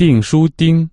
订书钉。